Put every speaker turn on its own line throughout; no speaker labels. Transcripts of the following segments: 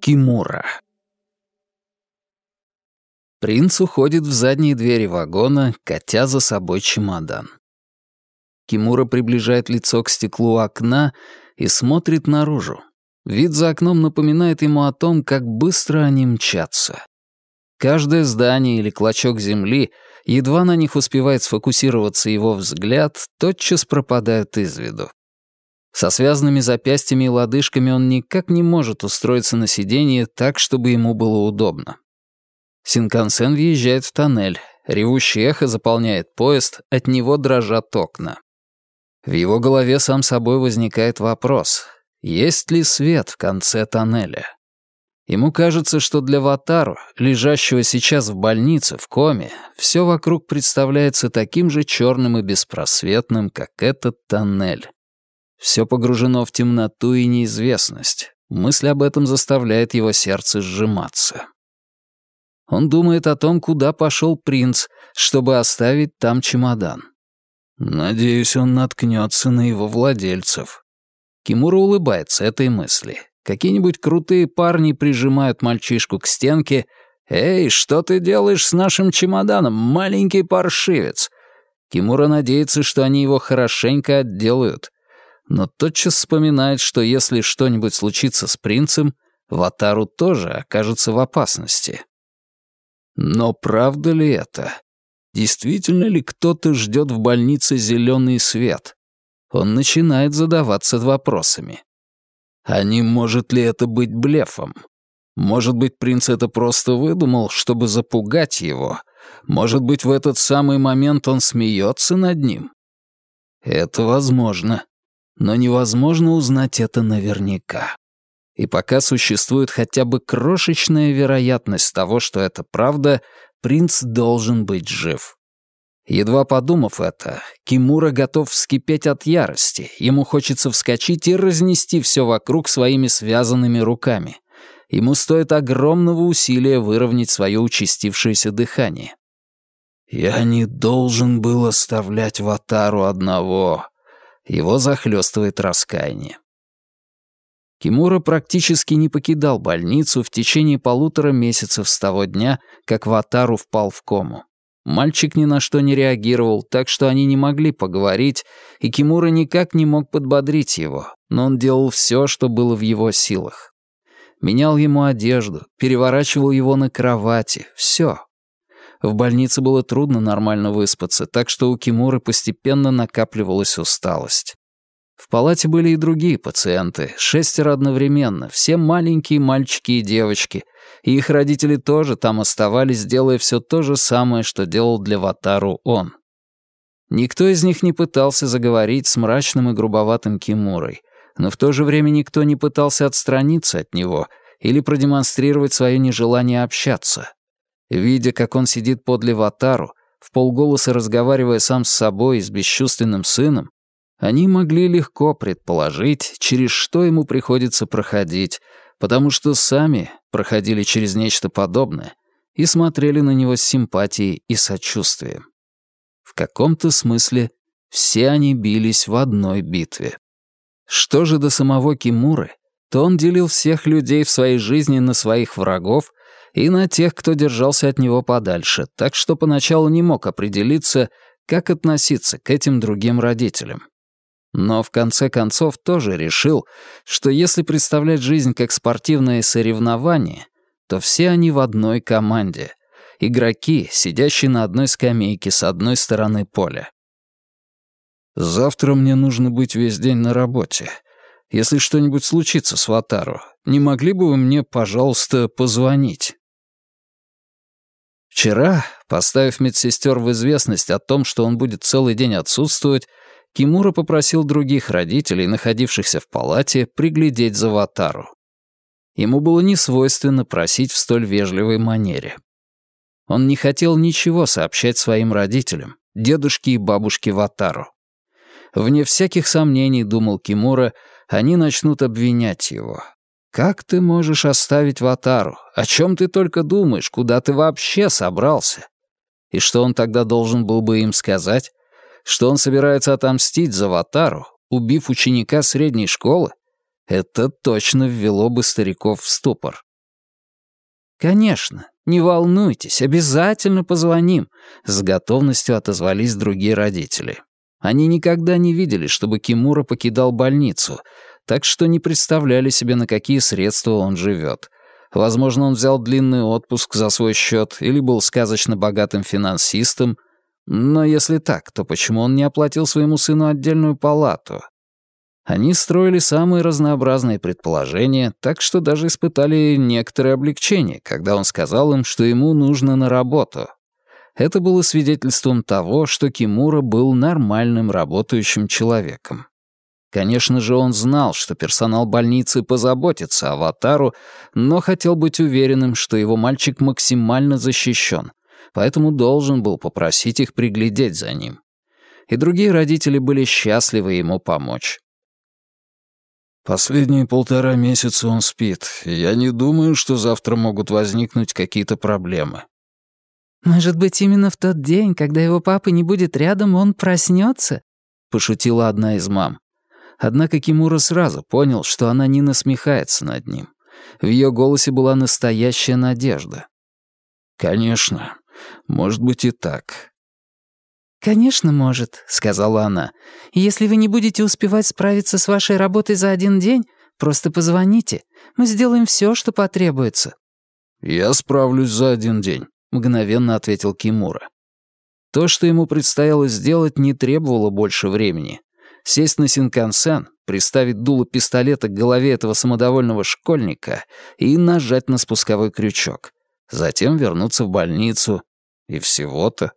Кимура Принц уходит в задние двери вагона, катя за собой чемодан. Кимура приближает лицо к стеклу окна и смотрит наружу. Вид за окном напоминает ему о том, как быстро они мчатся. Каждое здание или клочок земли, едва на них успевает сфокусироваться его взгляд, тотчас пропадают из виду. Со связанными запястьями и лодыжками он никак не может устроиться на сиденье так, чтобы ему было удобно. Синкансен въезжает в тоннель. Ревущее эхо заполняет поезд, от него дрожат окна. В его голове сам собой возникает вопрос, есть ли свет в конце тоннеля? Ему кажется, что для Ватару, лежащего сейчас в больнице, в коме, все вокруг представляется таким же черным и беспросветным, как этот тоннель. Все погружено в темноту и неизвестность. Мысль об этом заставляет его сердце сжиматься. Он думает о том, куда пошел принц, чтобы оставить там чемодан. Надеюсь, он наткнется на его владельцев. Кимура улыбается этой мысли. Какие-нибудь крутые парни прижимают мальчишку к стенке. «Эй, что ты делаешь с нашим чемоданом, маленький паршивец?» Кимура надеется, что они его хорошенько отделают но тотчас вспоминает, что если что-нибудь случится с принцем, Ватару тоже окажется в опасности. Но правда ли это? Действительно ли кто-то ждет в больнице зеленый свет? Он начинает задаваться вопросами. А не может ли это быть блефом? Может быть, принц это просто выдумал, чтобы запугать его? Может быть, в этот самый момент он смеется над ним? Это возможно но невозможно узнать это наверняка. И пока существует хотя бы крошечная вероятность того, что это правда, принц должен быть жив. Едва подумав это, Кимура готов вскипеть от ярости. Ему хочется вскочить и разнести все вокруг своими связанными руками. Ему стоит огромного усилия выровнять свое участившееся дыхание. «Я не должен был оставлять Ватару одного», его захлестывает раскаяние. Кимура практически не покидал больницу в течение полутора месяцев с того дня, как Ватару впал в кому. Мальчик ни на что не реагировал, так что они не могли поговорить, и Кимура никак не мог подбодрить его, но он делал все, что было в его силах. Менял ему одежду, переворачивал его на кровати, все. В больнице было трудно нормально выспаться, так что у Кимуры постепенно накапливалась усталость. В палате были и другие пациенты, шестеро одновременно, все маленькие мальчики и девочки, и их родители тоже там оставались, делая все то же самое, что делал для Ватару он. Никто из них не пытался заговорить с мрачным и грубоватым Кимурой, но в то же время никто не пытался отстраниться от него или продемонстрировать свое нежелание общаться. Видя, как он сидит подле Ватару, в полголоса разговаривая сам с собой и с бесчувственным сыном, они могли легко предположить, через что ему приходится проходить, потому что сами проходили через нечто подобное и смотрели на него с симпатией и сочувствием. В каком-то смысле все они бились в одной битве. Что же до самого Кимуры, то он делил всех людей в своей жизни на своих врагов и на тех, кто держался от него подальше, так что поначалу не мог определиться, как относиться к этим другим родителям. Но в конце концов тоже решил, что если представлять жизнь как спортивное соревнование, то все они в одной команде. Игроки, сидящие на одной скамейке с одной стороны поля. «Завтра мне нужно быть весь день на работе. Если что-нибудь случится с Ватару, не могли бы вы мне, пожалуйста, позвонить?» Вчера, поставив медсестер в известность о том, что он будет целый день отсутствовать, Кимура попросил других родителей, находившихся в палате, приглядеть за Ватару. Ему было несвойственно просить в столь вежливой манере. Он не хотел ничего сообщать своим родителям, дедушке и бабушке Ватару. Вне всяких сомнений, думал Кимура, они начнут обвинять его, как ты можешь оставить Ватару? О чем ты только думаешь? Куда ты вообще собрался? И что он тогда должен был бы им сказать? Что он собирается отомстить за Ватару, убив ученика средней школы? Это точно ввело бы стариков в ступор. «Конечно, не волнуйтесь, обязательно позвоним», — с готовностью отозвались другие родители. Они никогда не видели, чтобы Кимура покидал больницу, так что не представляли себе, на какие средства он живет. Возможно, он взял длинный отпуск за свой счет или был сказочно богатым финансистом. Но если так, то почему он не оплатил своему сыну отдельную палату? Они строили самые разнообразные предположения, так что даже испытали некоторое облегчение, когда он сказал им, что ему нужно на работу. Это было свидетельством того, что Кимура был нормальным работающим человеком. Конечно же, он знал, что персонал больницы позаботится о Аватару, но хотел быть уверенным, что его мальчик максимально защищен, поэтому должен был попросить их приглядеть за ним. И другие родители были счастливы ему помочь. Последние полтора месяца он спит, и я не думаю, что завтра могут возникнуть какие-то проблемы.
«Может быть, именно в тот день, когда его папы не будет рядом, он проснется?» — пошутила одна из мам.
Однако Кимура сразу понял, что она не насмехается над ним. В ее голосе была настоящая надежда. «Конечно, может быть и так».
«Конечно, может», — сказала она. «Если вы не будете успевать справиться с вашей работой за один день, просто позвоните. Мы сделаем все, что потребуется».
«Я справлюсь за один день», — мгновенно ответил Кимура. То, что ему предстояло сделать, не требовало больше времени сесть на синкансен, приставить дуло пистолета к голове этого самодовольного школьника и нажать на спусковой крючок. Затем вернуться в больницу. И всего-то.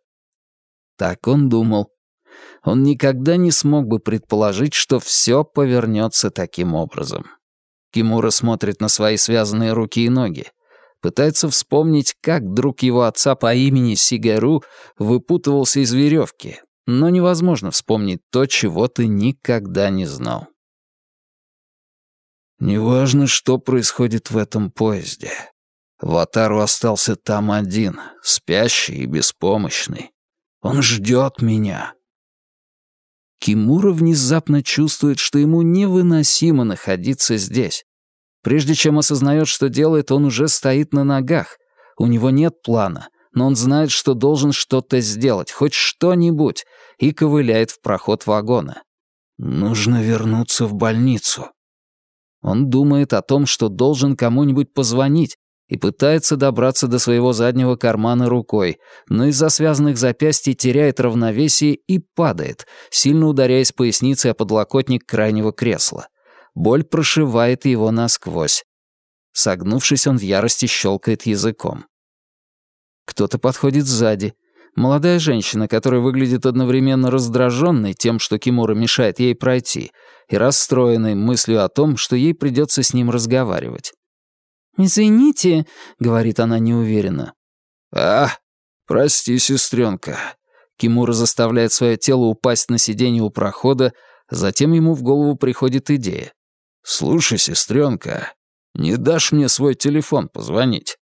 Так он думал. Он никогда не смог бы предположить, что все повернется таким образом. Кимура смотрит на свои связанные руки и ноги. Пытается вспомнить, как друг его отца по имени Сигару выпутывался из веревки, но невозможно вспомнить то, чего ты никогда не знал. Неважно, что происходит в этом поезде. Ватару остался там один, спящий и беспомощный. Он ждет меня. Кимура внезапно чувствует, что ему невыносимо находиться здесь. Прежде чем осознает, что делает, он уже стоит на ногах. У него нет плана — но он знает, что должен что-то сделать, хоть что-нибудь, и ковыляет в проход вагона. Нужно вернуться в больницу. Он думает о том, что должен кому-нибудь позвонить, и пытается добраться до своего заднего кармана рукой, но из-за связанных запястий теряет равновесие и падает, сильно ударяясь поясницей о подлокотник крайнего кресла. Боль прошивает его насквозь. Согнувшись, он в ярости щелкает языком. Кто-то подходит сзади. Молодая женщина, которая выглядит одновременно раздраженной тем, что Кимура мешает ей пройти, и расстроенной мыслью о том, что ей придется с ним разговаривать.
«Извините», — говорит она неуверенно.
«А, прости, сестренка». Кимура заставляет свое тело упасть на сиденье у прохода, затем ему в голову приходит идея. «Слушай, сестренка, не дашь мне свой телефон позвонить?»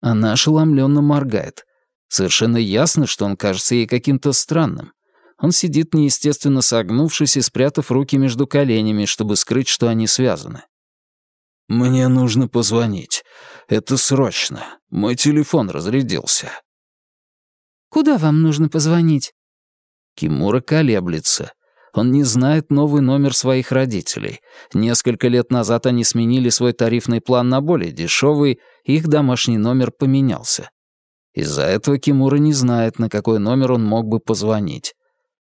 Она ошеломленно моргает. Совершенно ясно, что он кажется ей каким-то странным. Он сидит неестественно согнувшись и спрятав руки между коленями, чтобы скрыть, что они связаны. «Мне нужно позвонить. Это срочно. Мой телефон разрядился».
«Куда вам нужно позвонить?»
Кимура колеблется. Он не знает новый номер своих родителей. Несколько лет назад они сменили свой тарифный план на более дешевый, их домашний номер поменялся. Из-за этого Кимура не знает, на какой номер он мог бы позвонить.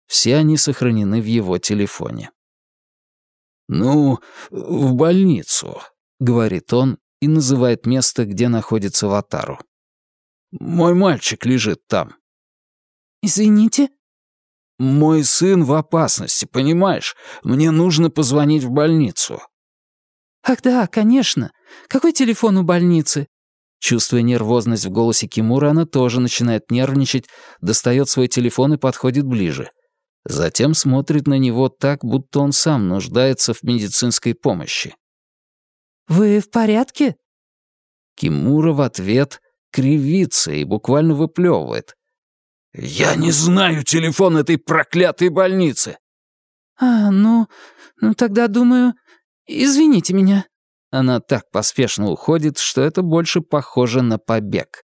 Все они сохранены в его телефоне. «Ну, в больницу», — говорит он и называет место, где находится Ватару. «Мой мальчик лежит там».
«Извините?»
«Мой сын в опасности, понимаешь? Мне нужно позвонить в больницу».
«Ах да, конечно. Какой телефон у больницы?»
Чувствуя нервозность в голосе Кимура, она тоже начинает нервничать, достает свой телефон и подходит ближе. Затем смотрит на него так, будто он сам нуждается в медицинской помощи.
«Вы в порядке?»
Кимура в ответ кривится и буквально выплевывает. «Я не знаю телефон этой проклятой больницы!»
«А, ну, ну тогда, думаю, извините меня».
Она так поспешно уходит, что это больше похоже на побег.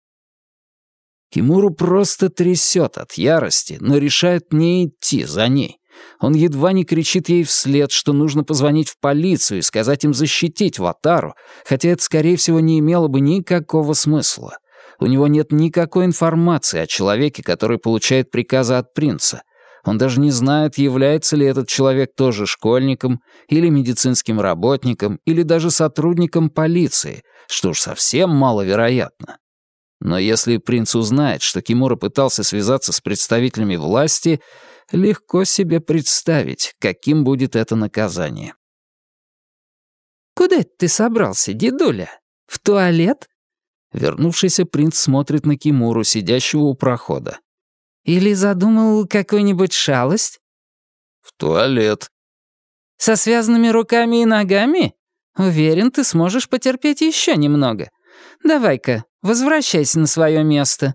Кимуру просто трясет от ярости, но решает не идти за ней. Он едва не кричит ей вслед, что нужно позвонить в полицию и сказать им защитить Ватару, хотя это, скорее всего, не имело бы никакого смысла. У него нет никакой информации о человеке, который получает приказы от принца. Он даже не знает, является ли этот человек тоже школьником или медицинским работником или даже сотрудником полиции, что уж совсем маловероятно. Но если принц узнает, что Кимура пытался связаться с представителями власти, легко себе представить, каким будет это наказание.
«Куда ты собрался, дедуля? В туалет?»
Вернувшийся принц смотрит на Кимуру, сидящего у прохода.
«Или задумал какую-нибудь шалость?»
«В туалет».
«Со связанными руками и ногами? Уверен, ты сможешь потерпеть еще немного. Давай-ка, возвращайся на свое место».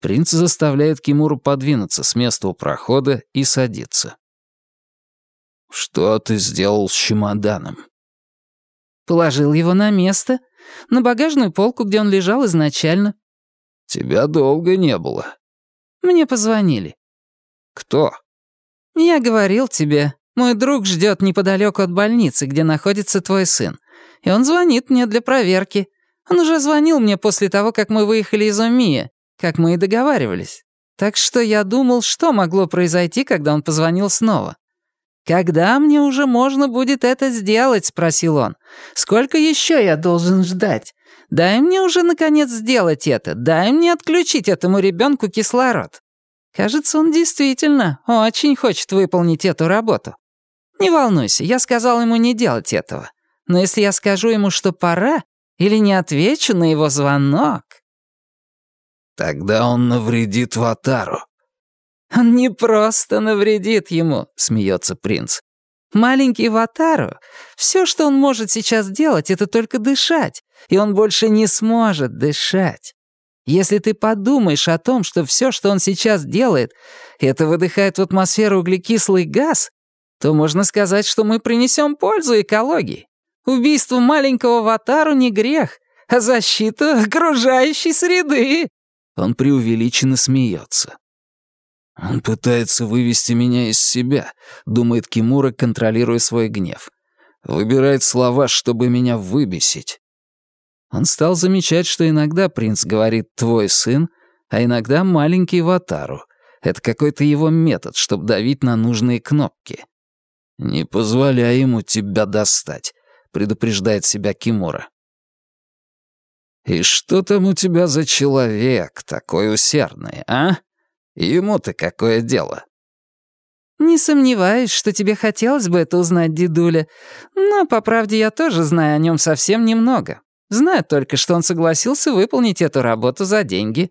Принц заставляет Кимуру подвинуться с места у прохода и садиться. «Что ты сделал с чемоданом?»
«Положил его на место, на багажную полку, где он лежал изначально».
«Тебя долго не было».
«Мне позвонили».
«Кто?»
«Я говорил тебе, мой друг ждет неподалеку от больницы, где находится твой сын, и он звонит мне для проверки. Он уже звонил мне после того, как мы выехали из Омия, как мы и договаривались. Так что я думал, что могло произойти, когда он позвонил снова. «Когда мне уже можно будет это сделать?» — спросил он. «Сколько еще я должен ждать? Дай мне уже, наконец, сделать это. Дай мне отключить этому ребенку кислород». Кажется, он действительно очень хочет выполнить эту работу. Не волнуйся, я сказал ему не делать этого. Но если я скажу ему, что пора, или не отвечу на его звонок...
Тогда он навредит Ватару.
Он не просто навредит ему, смеется принц. Маленький Ватару, все, что он может сейчас делать, это только дышать, и он больше не сможет дышать. Если ты подумаешь о том, что все, что он сейчас делает, это выдыхает в атмосферу углекислый газ, то можно сказать, что мы принесем пользу экологии. Убийство маленького Ватару не грех, а защита окружающей среды.
Он преувеличенно смеется. «Он пытается вывести меня из себя», — думает Кимура, контролируя свой гнев. «Выбирает слова, чтобы меня выбесить». Он стал замечать, что иногда принц говорит «твой сын», а иногда «маленький Ватару». Это какой-то его метод, чтобы давить на нужные кнопки. «Не позволяй ему тебя достать», — предупреждает себя Кимура. «И что там у тебя за человек такой усердный, а? Ему-то какое дело?»
«Не сомневаюсь, что тебе хотелось бы это узнать, дедуля. Но, по правде, я тоже знаю о нем совсем немного. Знаю только, что он согласился выполнить эту работу за деньги.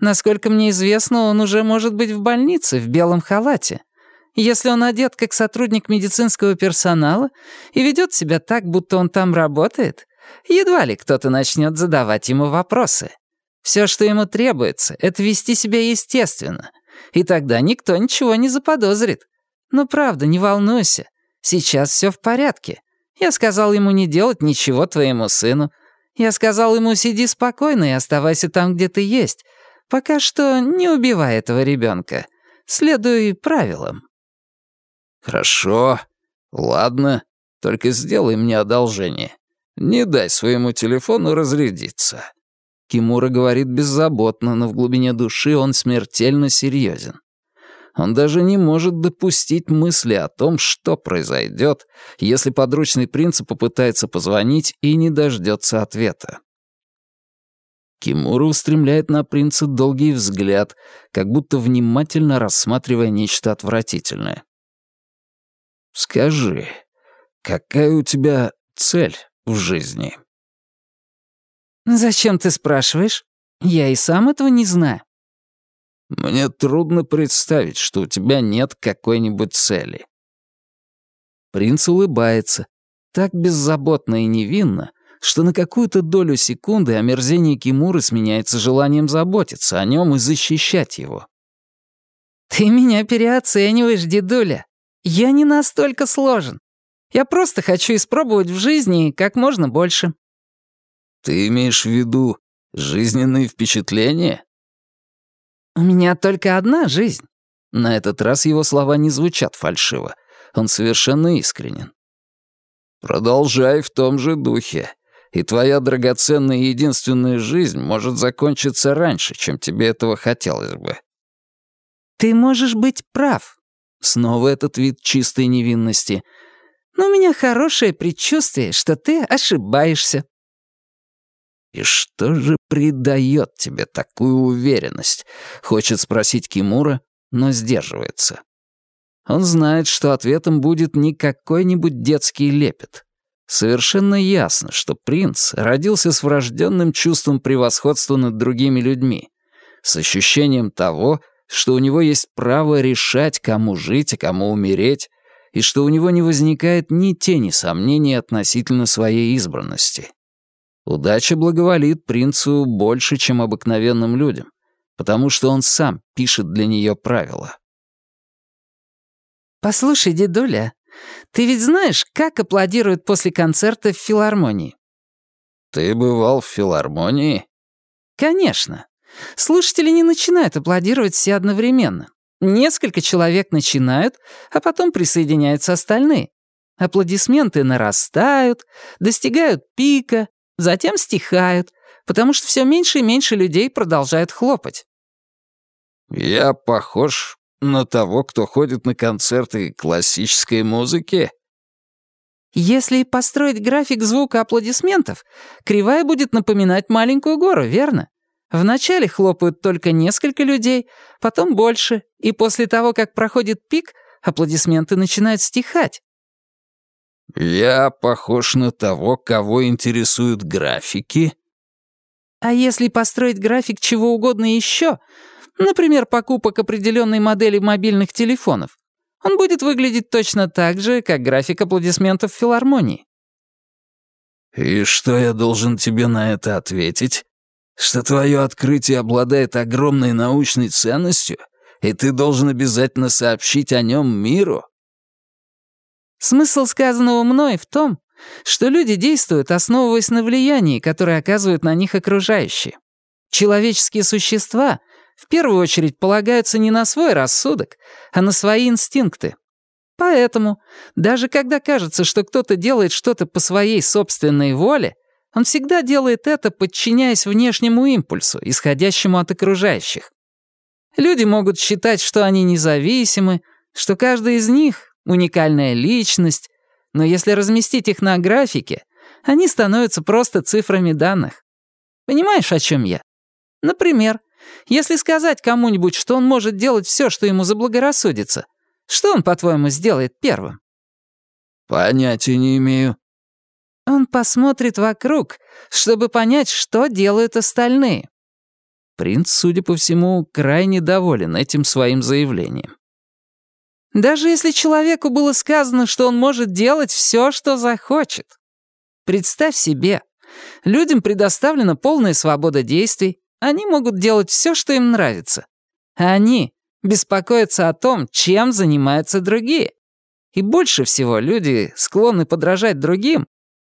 Насколько мне известно, он уже может быть в больнице в белом халате. Если он одет как сотрудник медицинского персонала и ведет себя так, будто он там работает, едва ли кто-то начнет задавать ему вопросы. Все, что ему требуется, это вести себя естественно, и тогда никто ничего не заподозрит. Но правда, не волнуйся, сейчас все в порядке. Я сказал ему не делать ничего твоему сыну. Я сказал ему, сиди спокойно и оставайся там, где ты есть. Пока что не убивай этого ребенка. Следуй правилам.
Хорошо, ладно, только сделай мне одолжение. Не дай своему телефону разрядиться». Кимура говорит беззаботно, но в глубине души он смертельно серьезен. Он даже не может допустить мысли о том, что произойдет, если подручный принца попытается позвонить и не дождется ответа. Кимура устремляет на принца долгий взгляд, как будто внимательно рассматривая нечто отвратительное. «Скажи, какая у тебя цель?» В жизни.
«Зачем ты спрашиваешь? Я и сам этого не знаю».
«Мне трудно представить, что у тебя нет какой-нибудь цели». Принц улыбается, так беззаботно и невинно, что на какую-то долю секунды омерзение Кимуры сменяется желанием заботиться о нем и защищать его.
«Ты меня переоцениваешь, дедуля. Я не настолько сложен. Я просто хочу испробовать в жизни как можно больше».
«Ты имеешь в виду жизненные впечатления?»
«У меня только одна жизнь».
На этот раз его слова не звучат фальшиво. Он совершенно искренен. «Продолжай в том же духе, и твоя драгоценная единственная жизнь может закончиться раньше, чем тебе этого хотелось бы».
«Ты можешь быть прав».
Снова этот вид чистой невинности.
«Но у меня хорошее предчувствие, что ты ошибаешься».
«И что же придает тебе такую уверенность?» — хочет спросить Кимура, но сдерживается. Он знает, что ответом будет не какой-нибудь детский лепет. Совершенно ясно, что принц родился с врожденным чувством превосходства над другими людьми, с ощущением того, что у него есть право решать, кому жить, а кому умереть, и что у него не возникает ни тени сомнений относительно своей избранности. Удача благоволит принцу больше, чем обыкновенным людям, потому что он сам пишет для нее правила.
«Послушай, дедуля, ты ведь знаешь, как аплодируют после концерта в филармонии?»
«Ты бывал в филармонии?»
«Конечно. Слушатели не начинают аплодировать все одновременно. Несколько человек начинают, а потом присоединяются остальные. Аплодисменты нарастают, достигают пика, затем стихают, потому что все меньше и меньше людей продолжают хлопать.
«Я похож на того, кто ходит на концерты классической музыки?»
Если построить график звука аплодисментов, кривая будет напоминать маленькую гору, верно? Вначале хлопают только несколько людей, потом больше, и после того, как проходит пик, аплодисменты начинают стихать.
«Я похож на того, кого интересуют графики?»
А если построить график чего угодно еще, например, покупок определенной модели мобильных телефонов, он будет выглядеть точно так же, как график аплодисментов в филармонии.
«И что я должен тебе на это ответить? Что твое открытие обладает огромной научной ценностью, и ты должен обязательно сообщить о нем миру?»
Смысл сказанного мной в том, что люди действуют, основываясь на влиянии, которое оказывают на них окружающие. Человеческие существа в первую очередь полагаются не на свой рассудок, а на свои инстинкты. Поэтому, даже когда кажется, что кто-то делает что-то по своей собственной воле, он всегда делает это, подчиняясь внешнему импульсу, исходящему от окружающих. Люди могут считать, что они независимы, что каждый из них уникальная личность, но если разместить их на графике, они становятся просто цифрами данных. Понимаешь, о чем я? Например, если сказать кому-нибудь, что он может делать все, что ему заблагорассудится, что он, по-твоему, сделает первым?
Понятия не имею.
Он посмотрит вокруг, чтобы понять, что делают остальные.
Принц, судя по всему, крайне доволен этим своим заявлением.
Даже если человеку было сказано, что он может делать все, что захочет. Представь себе, людям предоставлена полная свобода действий, они могут делать все, что им нравится. Они беспокоятся о том, чем занимаются другие. И больше всего люди склонны подражать другим,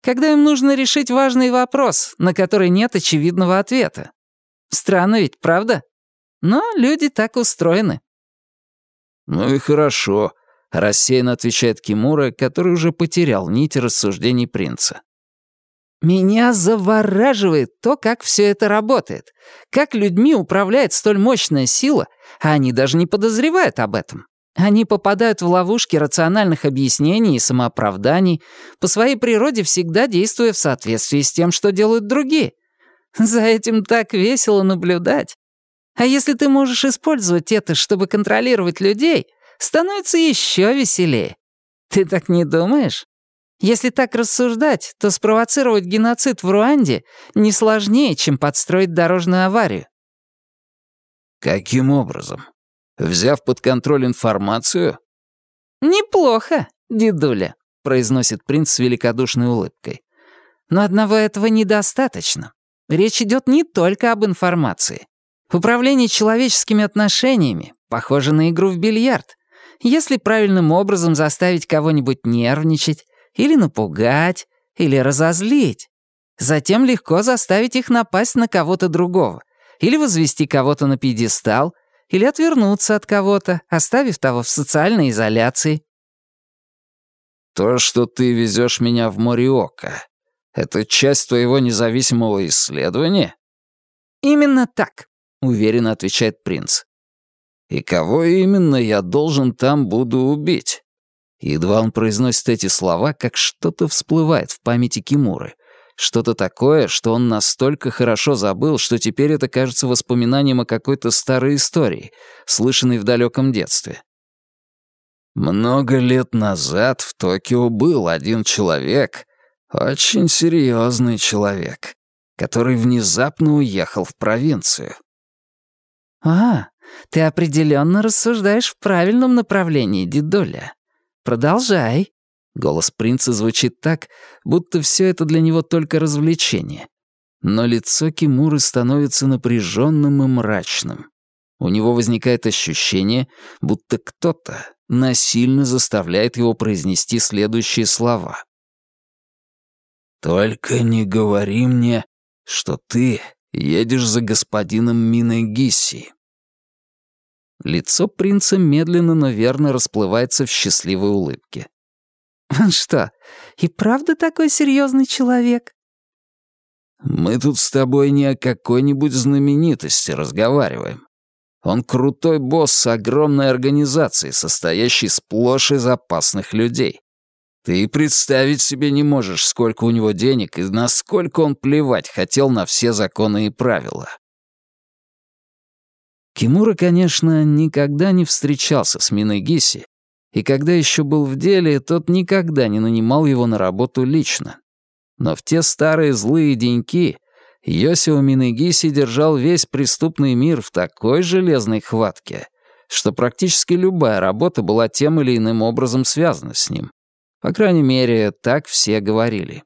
когда им нужно решить важный вопрос, на который нет очевидного ответа. Странно ведь, правда? Но люди так устроены.
«Ну и хорошо», — рассеянно отвечает Кимура, который уже потерял нить рассуждений принца.
«Меня завораживает то, как все это работает, как людьми управляет столь мощная сила, а они даже не подозревают об этом. Они попадают в ловушки рациональных объяснений и самооправданий, по своей природе всегда действуя в соответствии с тем, что делают другие. За этим так весело наблюдать. А если ты можешь использовать это, чтобы контролировать людей, становится еще веселее. Ты так не думаешь? Если так рассуждать, то спровоцировать геноцид в Руанде не сложнее, чем подстроить дорожную аварию.
Каким образом? Взяв под контроль информацию?
Неплохо, дедуля, произносит принц с великодушной улыбкой. Но одного этого недостаточно. Речь идет не только об информации. Управление человеческими отношениями похоже на игру в бильярд. Если правильным образом заставить кого-нибудь нервничать, или напугать, или разозлить, затем легко заставить их напасть на кого-то другого, или возвести кого-то на пьедестал, или отвернуться от кого-то, оставив того в социальной изоляции.
«То, что ты везешь меня в Мориока, это часть твоего независимого исследования?»
«Именно так», — уверенно отвечает принц.
«И кого именно я должен там буду убить?» Едва он произносит эти слова, как что-то всплывает в памяти Кимуры — что-то такое, что он настолько хорошо забыл, что теперь это кажется воспоминанием о какой-то старой истории, слышанной в далеком детстве. Много лет назад в Токио был один человек, очень серьезный человек, который внезапно уехал в провинцию.
«А, ты определенно рассуждаешь в правильном направлении, дедуля. Продолжай». Голос принца звучит так, будто все это для него только развлечение. Но лицо Кимуры становится напряженным и мрачным. У него возникает ощущение, будто кто-то насильно заставляет его произнести следующие слова. «Только не говори мне, что ты едешь за господином Минегиси». Лицо принца медленно, но верно расплывается в счастливой улыбке. Он что, и правда такой серьезный человек?
Мы тут с тобой не о какой-нибудь знаменитости разговариваем. Он крутой босс огромной организации, состоящей сплошь из опасных людей. Ты представить себе не можешь, сколько у него денег и насколько он плевать хотел на все законы и правила. Кимура, конечно, никогда не встречался с Минегиси, и когда еще был в деле, тот никогда не нанимал его на работу лично. Но в те старые злые деньки Йосио Минегиси держал весь преступный мир в такой железной хватке, что практически любая работа была тем или иным образом связана с ним. По крайней мере, так все говорили.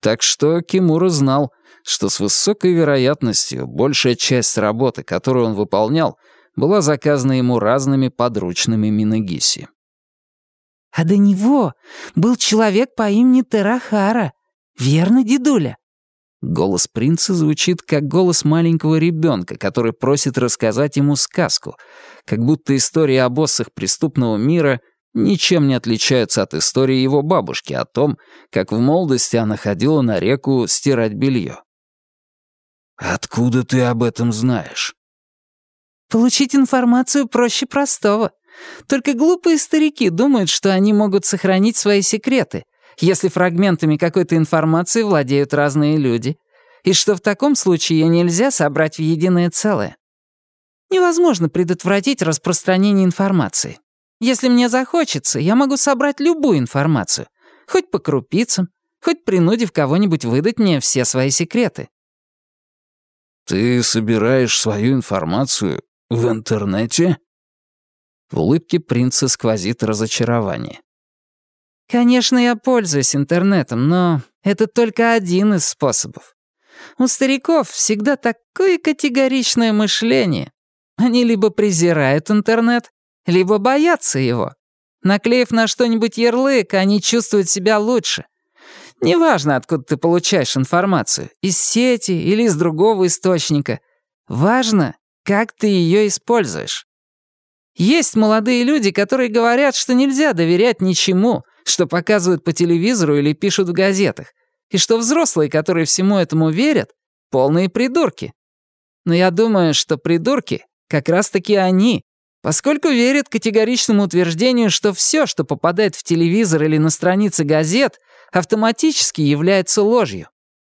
Так что Кимура знал, что с высокой вероятностью большая часть работы, которую он выполнял, была заказана ему разными подручными Минагиси.
«А до него был человек по имени Терахара. Верно, дедуля?»
Голос принца звучит как голос маленького ребенка, который просит рассказать ему сказку, как будто истории о боссах преступного мира ничем не отличаются от истории его бабушки о том, как в молодости она ходила на реку стирать белье. «Откуда ты об этом знаешь?»
Получить информацию проще простого. Только глупые старики думают, что они могут сохранить свои секреты, если фрагментами какой-то информации владеют разные люди, и что в таком случае нельзя собрать в единое целое. Невозможно предотвратить распространение информации. Если мне захочется, я могу собрать любую информацию, хоть по крупицам, хоть принудив кого-нибудь выдать мне все свои секреты.
«Ты собираешь свою информацию «В интернете?» В улыбке принца сквозит разочарование.
«Конечно, я пользуюсь интернетом, но это только один из способов. У стариков всегда такое категоричное мышление. Они либо презирают интернет, либо боятся его. Наклеив на что-нибудь ярлык, они чувствуют себя лучше. Неважно, откуда ты получаешь информацию, из сети или из другого источника. Важно, как ты ее используешь. Есть молодые люди, которые говорят, что нельзя доверять ничему, что показывают по телевизору или пишут в газетах, и что взрослые, которые всему этому верят, полные придурки. Но я думаю, что придурки как раз-таки они, поскольку верят категоричному утверждению, что все, что попадает в телевизор или на страницы газет, автоматически является ложью.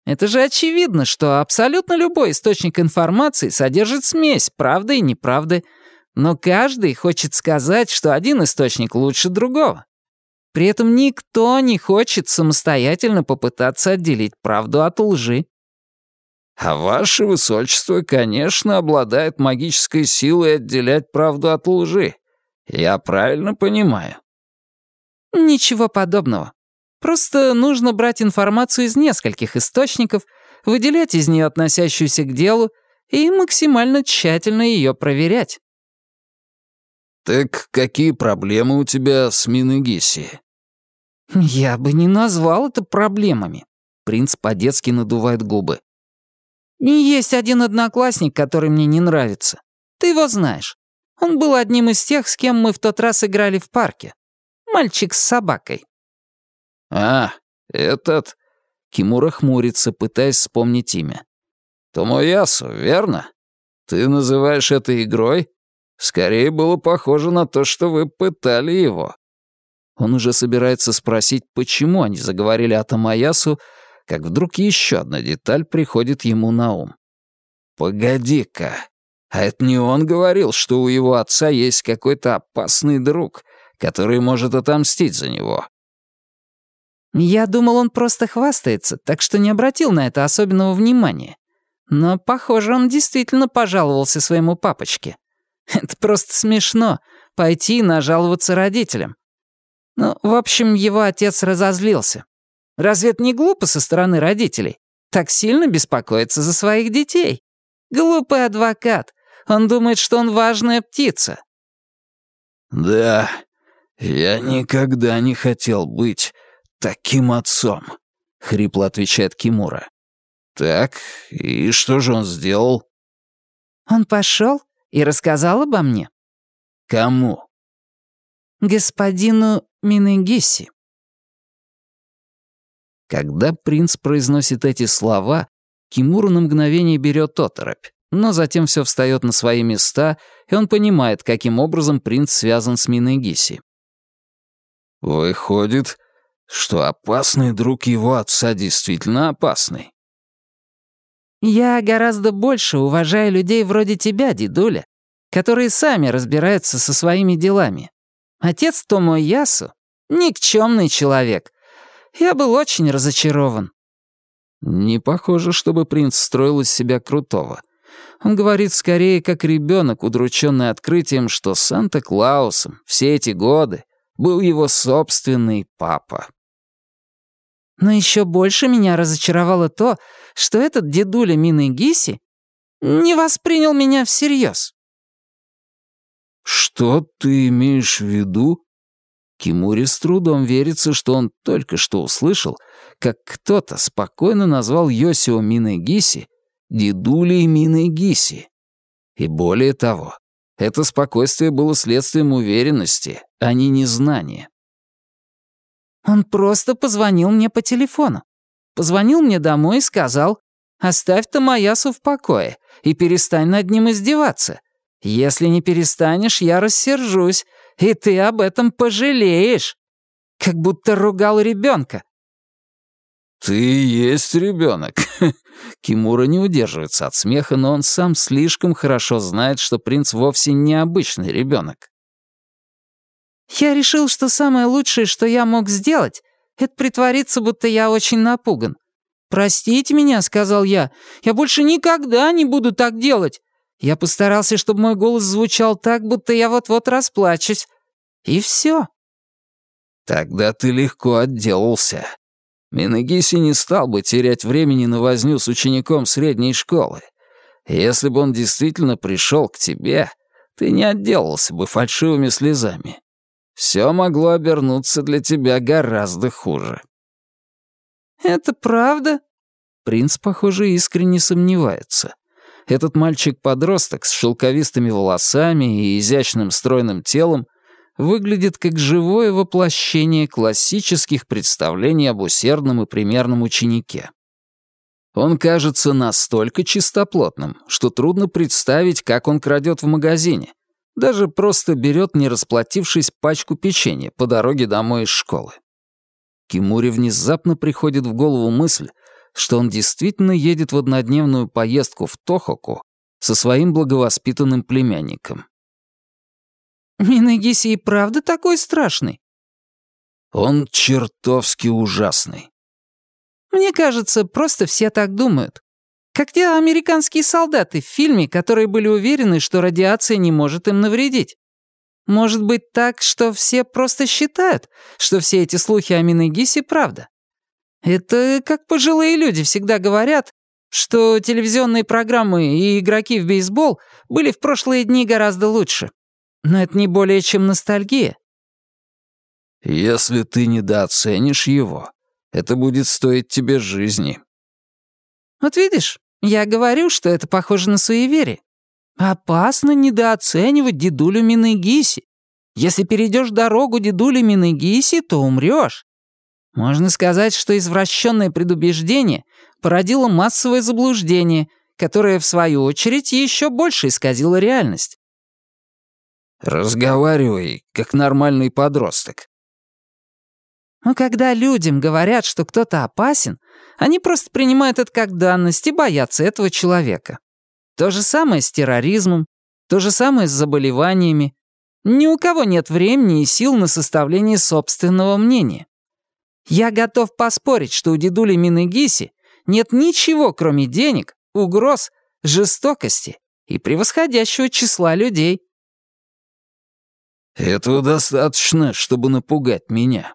Это же очевидно, что абсолютно любой источник информации содержит смесь правды и неправды, но каждый хочет сказать, что один источник лучше другого. При этом никто не хочет самостоятельно попытаться отделить правду от лжи.
А ваше высочество, конечно, обладает магической силой отделять правду от лжи. Я правильно понимаю?
Ничего подобного. Просто нужно брать информацию из нескольких источников, выделять из нее относящуюся к делу и максимально тщательно ее проверять.
«Так какие проблемы у тебя с Минегиси?»
«Я бы не назвал это проблемами», — принц по-детски надувает губы. «Есть один одноклассник, который мне не нравится. Ты его знаешь. Он был одним из тех, с кем мы в тот раз играли в парке. Мальчик с собакой».
«А, этот...» Кимура хмурится, пытаясь вспомнить имя. «Томоясу, верно? Ты называешь это игрой? Скорее было похоже на то, что вы пытали его». Он уже собирается спросить, почему они заговорили о Томоясу, как вдруг еще одна деталь приходит ему на ум. «Погоди-ка, а это не он говорил, что у его отца есть какой-то опасный друг, который может отомстить за него?»
Я думал, он просто хвастается, так что не обратил на это особенного внимания. Но, похоже, он действительно пожаловался своему папочке. Это просто смешно — пойти и нажаловаться родителям. Ну, в общем, его отец разозлился. Разве это не глупо со стороны родителей? Так сильно беспокоиться за своих детей. Глупый адвокат. Он думает, что он важная птица.
«Да, я никогда не хотел быть таким отцом», — хрипло отвечает Кимура. «Так, и что же он сделал?»
«Он пошел и рассказал обо мне».
«Кому?»
«Господину Минегиси».
Когда принц произносит эти слова, Кимуру на мгновение берет оторопь, но затем все встает на свои места, и он понимает, каким образом принц связан с Минегиси. «Выходит, что опасный друг его отца действительно опасный».
«Я гораздо больше уважаю людей вроде тебя, дедуля, которые сами разбираются со своими делами. Отец Томо Ясу — никчемный человек. Я был очень разочарован».
Не похоже, чтобы принц строил из себя крутого. Он говорит скорее как ребенок, удрученный открытием, что Санта-Клаусом все эти годы был его собственный папа.
Но еще больше меня разочаровало то, что этот дедуля Мины Гиси не воспринял меня всерьез.
«Что ты имеешь в виду?» Кимури с трудом верится, что он только что услышал, как кто-то спокойно назвал Йосио Минегиси дедулей Минегиси. И более того, это спокойствие было следствием уверенности, а не незнания.
Он просто позвонил мне по телефону. Позвонил мне домой и сказал, «Оставь Тамаясу в покое и перестань над ним издеваться. Если не перестанешь, я рассержусь, и ты об этом пожалеешь». Как будто ругал ребенка.
«Ты есть ребенок. Кимура не удерживается от смеха, но он сам слишком хорошо знает, что принц вовсе не обычный ребенок.
Я решил, что самое лучшее, что я мог сделать, это притвориться, будто я очень напуган. «Простите меня», — сказал я, — «я больше никогда не буду так делать». Я постарался, чтобы мой голос звучал так, будто я вот-вот расплачусь. И все.
Тогда ты легко отделался. Минагиси не стал бы терять времени на возню с учеником средней школы. Если бы он действительно пришел к тебе, ты не отделался бы фальшивыми слезами. Все могло обернуться для тебя гораздо хуже.
«Это правда?»
Принц, похоже, искренне сомневается. Этот мальчик-подросток с шелковистыми волосами и изящным стройным телом выглядит как живое воплощение классических представлений об усердном и примерном ученике. Он кажется настолько чистоплотным, что трудно представить, как он крадет в магазине, даже просто берет, не расплатившись, пачку печенья по дороге домой из школы. Кимуре внезапно приходит в голову мысль, что он действительно едет в однодневную поездку в Тохоку со своим благовоспитанным племянником.
«Минагиси и правда такой страшный?»
«Он чертовски ужасный».
«Мне кажется, просто все так думают. Как те американские солдаты в фильме, которые были уверены, что радиация не может им навредить. Может быть так, что все просто считают, что все эти слухи о Минегисе правда. Это как пожилые люди всегда говорят, что телевизионные программы и игроки в бейсбол были в прошлые дни гораздо лучше. Но это не более чем ностальгия.
Если ты недооценишь его, это будет стоить тебе жизни.
Вот видишь, я говорю, что это похоже на суеверие. Опасно недооценивать дедулю Минегиси. Если перейдешь дорогу дедули Минегиси, то умрешь. Можно сказать, что извращенное предубеждение породило массовое заблуждение, которое, в свою очередь, еще больше исказило реальность.
«Разговаривай, как нормальный подросток».
Но когда людям говорят, что кто-то опасен, они просто принимают это как данность и боятся этого человека. То же самое с терроризмом, то же самое с заболеваниями. Ни у кого нет времени и сил на составление собственного мнения. Я готов поспорить, что у дедули Минегиси нет ничего, кроме денег, угроз, жестокости и превосходящего числа людей.
Этого достаточно, чтобы напугать меня.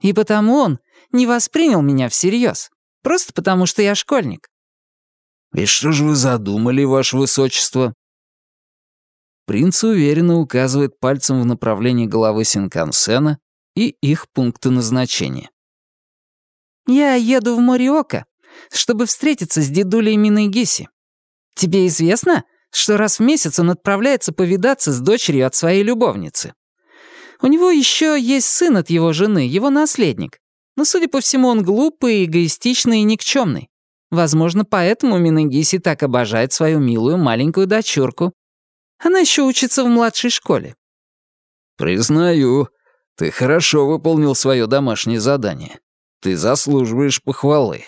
И потому он не воспринял меня всерьез, просто потому что я школьник.
И что же вы задумали, ваше высочество? Принц уверенно указывает пальцем в направлении головы Синкансена и их пункты назначения.
«Я еду в Мориока, чтобы встретиться с дедулей Минегиси. Тебе известно, что раз в месяц он отправляется повидаться с дочерью от своей любовницы. У него еще есть сын от его жены, его наследник. Но, судя по всему, он глупый, эгоистичный и никчемный. Возможно, поэтому Минагиси так обожает свою милую маленькую дочурку. Она еще учится в младшей школе.
«Признаю, ты хорошо выполнил свое домашнее задание. Ты заслуживаешь похвалы».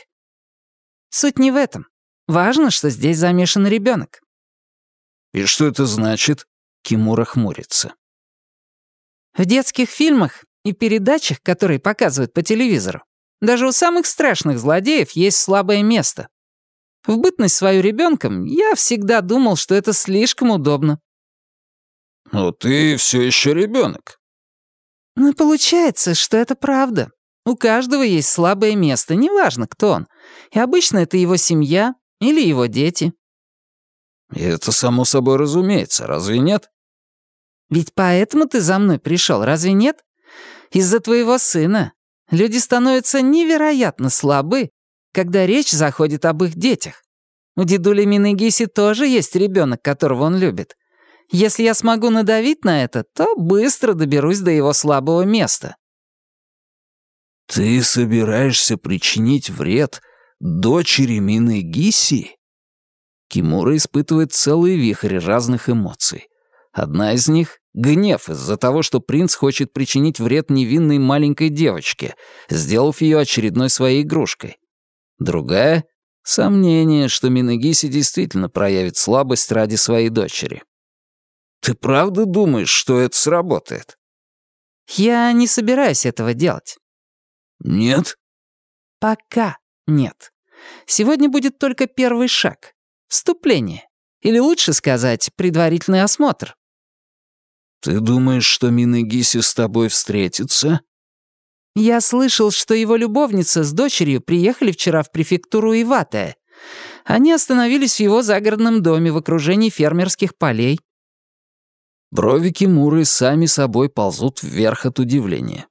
Суть не в этом. Важно, что здесь замешан ребенок.
«И что это значит?» Кимура хмурится.
В детских фильмах и передачах, которые показывают по телевизору, даже у самых страшных злодеев есть слабое место. В бытность свою ребенком я всегда думал, что это слишком удобно.
Но ты все еще ребенок.
Но получается, что это правда. У каждого есть слабое место, неважно, кто он. И обычно это его семья или его дети.
И это само собой разумеется, разве нет?
Ведь поэтому ты за мной пришел, разве нет? Из-за твоего сына. Люди становятся невероятно слабы, когда речь заходит об их детях. У дедули Минегиси тоже есть ребенок, которого он любит. Если я смогу надавить на это, то быстро доберусь до его слабого места.
«Ты собираешься причинить вред дочери Минегиси?» Кимура испытывает целый вихрь разных эмоций. Одна из них — гнев из-за того, что принц хочет причинить вред невинной маленькой девочке, сделав ее очередной своей игрушкой. Другая — сомнение, что Минагиси действительно проявит слабость ради своей дочери. «Ты правда думаешь, что это сработает?»
«Я не собираюсь этого делать».
«Нет?»
«Пока нет. Сегодня будет только первый шаг. Вступление. Или лучше сказать, предварительный осмотр».
«Ты думаешь, что Минагиси с тобой встретится?»
«Я слышал, что его любовница с дочерью приехали вчера в префектуру Иватая. Они остановились в его загородном доме в окружении фермерских полей».
Брови Кимуры сами собой ползут вверх от удивления.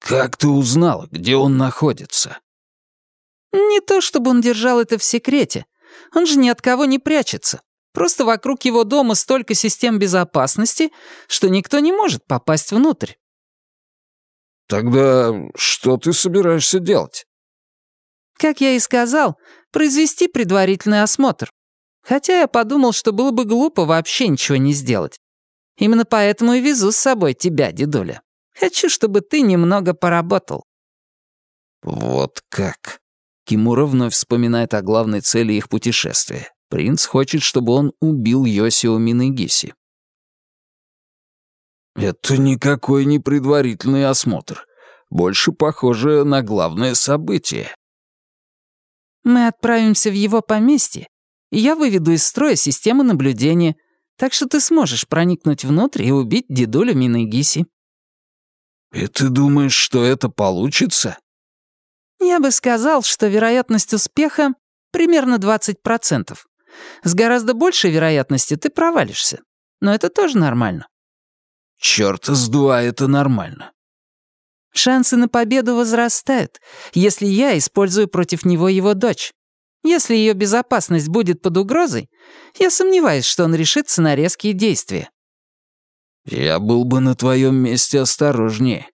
«Как ты узнал, где он находится?»
«Не то чтобы он держал это в секрете. Он же ни от кого не прячется. Просто вокруг его дома столько систем безопасности, что никто не может попасть внутрь.
Тогда что ты собираешься делать?
Как я и сказал, произвести предварительный осмотр. Хотя я подумал, что было бы глупо вообще ничего не сделать. Именно поэтому и везу с собой тебя, дедуля. Хочу, чтобы ты немного поработал.
Вот как. Кимура вновь вспоминает о главной цели их путешествия. Принц хочет, чтобы он убил Йосио Минегиси. Это никакой не предварительный осмотр. Больше похоже на главное событие.
Мы отправимся в его поместье, и я выведу из строя систему наблюдения, так что ты сможешь проникнуть внутрь и убить дедуля Минегиси.
И ты думаешь, что это получится?
Я бы сказал, что вероятность успеха Примерно 20%. С гораздо большей вероятностью ты провалишься. Но это тоже нормально.
Чёрта с два это нормально.
Шансы на победу возрастают, если я использую против него его дочь. Если ее безопасность будет под угрозой, я сомневаюсь, что он решится на резкие действия.
Я был бы на твоем месте осторожнее.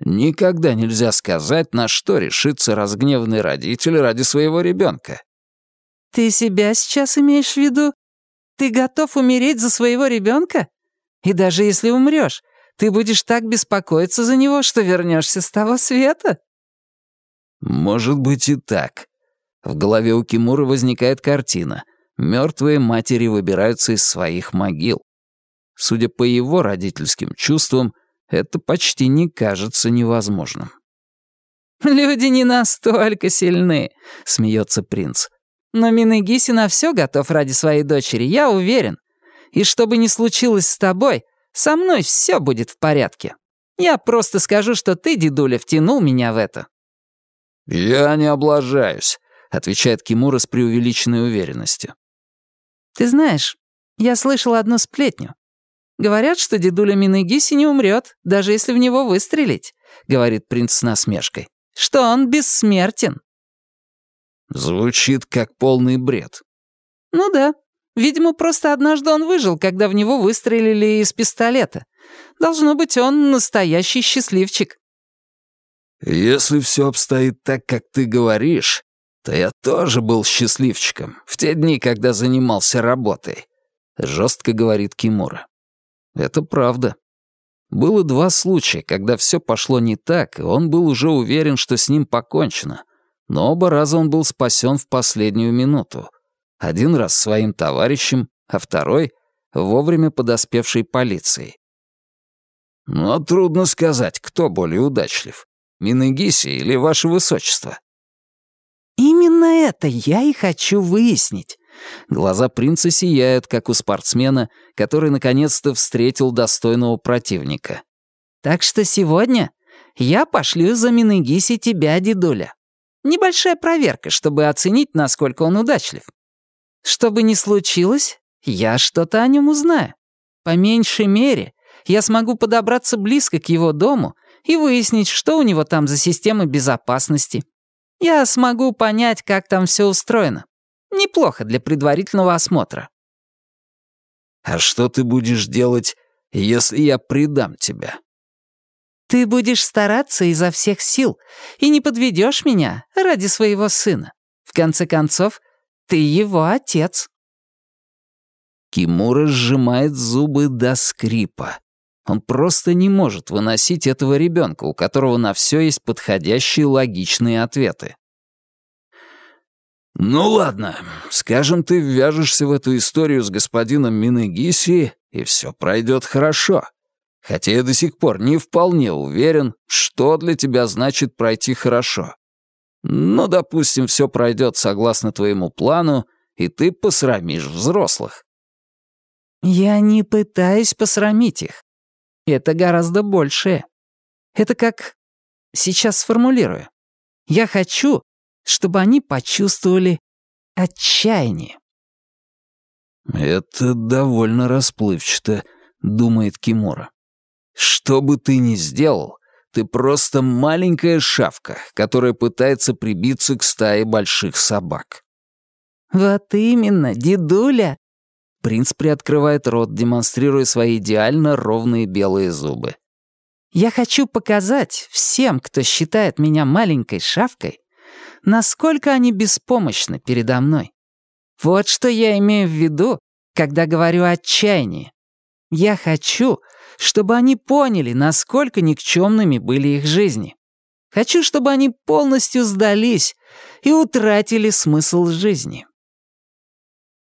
Никогда нельзя сказать, на что решится разгневанный родитель ради своего ребенка.
Ты себя сейчас имеешь в виду? Ты готов умереть за своего ребенка? И даже если умрешь, ты будешь так беспокоиться за него, что вернешься с того света?
Может быть и так. В голове у Кимуры возникает картина. Мертвые матери выбираются из своих могил. Судя по его родительским чувствам, это почти не кажется невозможным.
«Люди не настолько сильны», — смеется принц. «Но Минегиси на все готов ради своей дочери, я уверен. И что бы ни случилось с тобой, со мной все будет в порядке. Я просто скажу, что ты, дедуля, втянул меня в это».
«Я не облажаюсь», — отвечает Кимура с преувеличенной уверенностью.
«Ты знаешь, я слышал одну сплетню. Говорят, что дедуля Минегиси не умрет, даже если в него выстрелить», — говорит принц с насмешкой. «Что он бессмертен».
Звучит как полный бред.
«Ну да. Видимо, просто однажды он выжил, когда в него выстрелили из пистолета. Должно быть, он настоящий счастливчик».
«Если все обстоит так, как ты говоришь, то я тоже был счастливчиком в те дни, когда занимался работой», — жестко говорит Кимура. Это правда. Было два случая, когда все пошло не так, и он был уже уверен, что с ним покончено. Но оба раза он был спасен в последнюю минуту. Один раз своим товарищем, а второй — вовремя подоспевшей полицией. Но трудно сказать, кто более удачлив. Минегиси или ваше высочество?
Именно это я и хочу выяснить.
Глаза принца сияют, как у спортсмена, который наконец-то встретил достойного противника.
«Так что сегодня я пошлю за Минегиси тебя, дедуля. Небольшая проверка, чтобы оценить, насколько он удачлив. Что бы ни случилось, я что-то о нем узнаю. По меньшей мере, я смогу подобраться близко к его дому и выяснить, что у него там за система безопасности. Я смогу понять, как там все устроено. Неплохо для предварительного осмотра.
А что ты будешь делать, если я предам тебя?
Ты будешь стараться изо всех сил и не подведешь меня ради своего сына. В конце концов, ты его отец.
Кимура сжимает зубы до скрипа. Он просто не может выносить этого ребенка, у которого на все есть подходящие логичные ответы. «Ну ладно, скажем, ты ввяжешься в эту историю с господином Минегиси, и все пройдет хорошо. Хотя я до сих пор не вполне уверен, что для тебя значит пройти хорошо. Но, допустим, все пройдет согласно твоему плану, и ты посрамишь взрослых».
«Я не пытаюсь посрамить их. Это гораздо большее. Это как... Сейчас сформулирую. Я хочу, чтобы они почувствовали отчаяние.
«Это довольно расплывчато», — думает Кимура. «Что бы ты ни сделал, ты просто маленькая шавка, которая пытается прибиться к стае больших собак».
«Вот именно, дедуля!»
Принц приоткрывает рот, демонстрируя свои идеально ровные белые зубы.
«Я хочу показать всем, кто считает меня маленькой шавкой, насколько они беспомощны передо мной. Вот что я имею в виду, когда говорю отчаяние. Я хочу, чтобы они поняли, насколько никчемными были их жизни. Хочу, чтобы они полностью сдались и утратили смысл жизни.